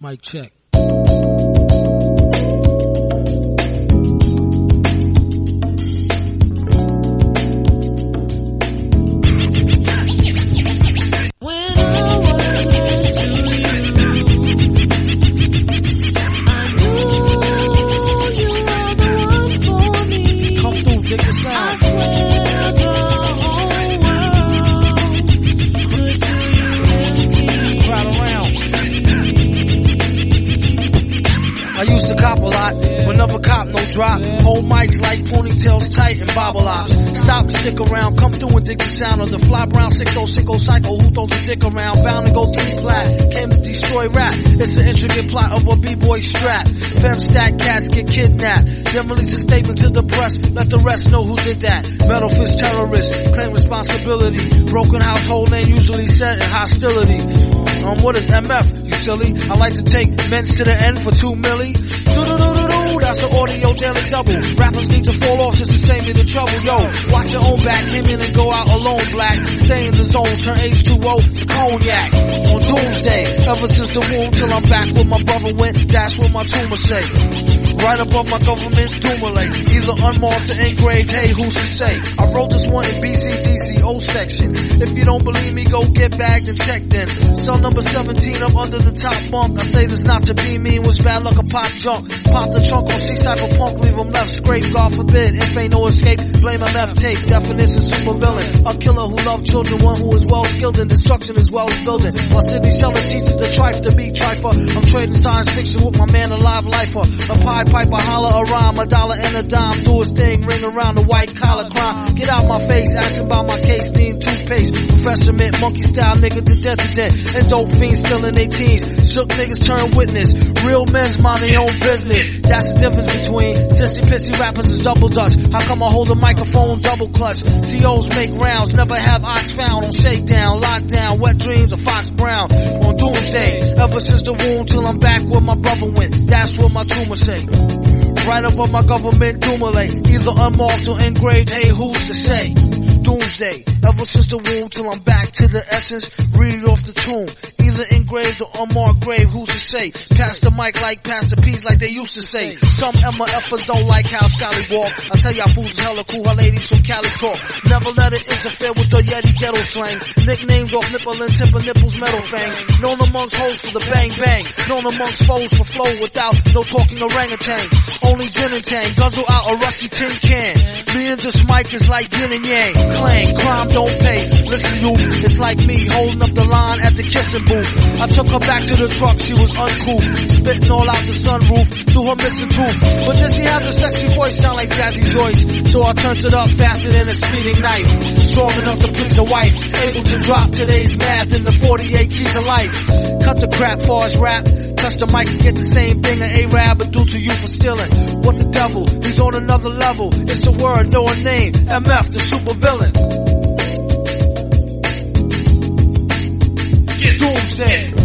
Mic check. Drop. Hold mics like ponytails tight and bobble ops. Stop stick around, come through and dig the sound of the fly brown 6060 cycle who throws a dick around. Bound to go three plat, came to destroy rap. It's an intricate plot of a b-boy strap. Fem stack cats get kidnapped. Then release a statement to the press, let the rest know who did that. Metal Face terrorist, claim responsibility. Broken household name usually set in hostility. Um, what is MF? You silly. I like to take men to the end for two milli. Do-do-do-do-do, that's an audio daily double. Rappers need to fall off just to save me the trouble. Yo, watch your own back, came in and go out alone black. Stay in the zone, turn H2O to cognac. On doomsday, ever since the womb till I'm back where my brother went, that's what my tumor say. Right above my government accumulate. Either unmarked or engraved, hey, who's to say? I wrote this one in BCDC O section. If you don't believe me, go get bagged and checked in. Cell number 17 up under the top bunk. I say this not to be mean, was bad luck a pop junk. Pop the trunk on C-type of punk, leave him left scrape, God forbid. If ain't no escape, blame MF tape. Definition super villain. A killer who loved children, one who is well skilled in destruction as well as building. While Sidney Sheldon teaches the trife to be trifer. I'm trading science fiction with my man alive lifer. A pied piper, holler a rhyme, a dollar and a dime. Do his thing, ring around the white collar crime. Get out my face, asking about my case, need toothpaste. Professor Mint, monkey style nigga to dissident. And dope fiends still in their teens. Shook niggas turn witness. Real men's mind their own business. That's the difference between sissy pissy rappers is double dutch. How come I hold a microphone double clutch? COs make rounds, never have ox found on shakedown, lockdown, wet dreams of Fox Brown. On doomsday, ever since the womb till I'm back where my brother went. That's what my tumor say. Right up on my government accumulate. Either unmarked or engraved, hey, who's to say? Doomsday, ever since the womb till I'm back to the essence, read off the tomb. Either engraved or unmarked grave, who's to say? Pass the mic like pass the peas like they used to say. Some MFers don't like how Sally walk. I tell y'all fools is hella cool, her ladies from Cali talk. Never let it interfere with Yeti ghetto slang. Nicknames off nipple and timber nipples metal fang. Known amongst hoes for the bang bang. Known amongst foes for flow without no talking orangutans. Only gin and tang, guzzle out a rusty tin can. Me and this mic is like yin and yang. Clang, crime don't pay. Listen you, it's like me holding up the line at the kissing booth. I took her back to the truck, she was uncool. Spitting all out the sunroof through her missing tooth. But then she has a sexy voice, sound like Jazzy Joyce. So I turned it up faster than a speeding knife. Strong enough to please a wife. Able to drop today's math in the 48 keys of life. Cut the crap for his rap. Touch the mic and get the same thing an A-Rab would do to you for stealing. What the devil? He's on another level. It's a word, no a name. MF, the super villain. Doomsday.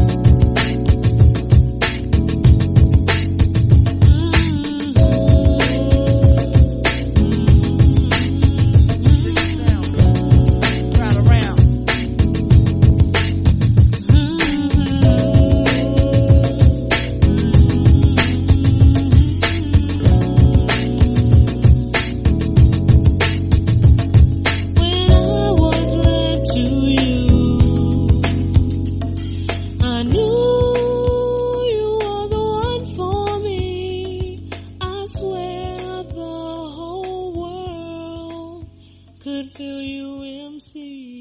Could for you, MC.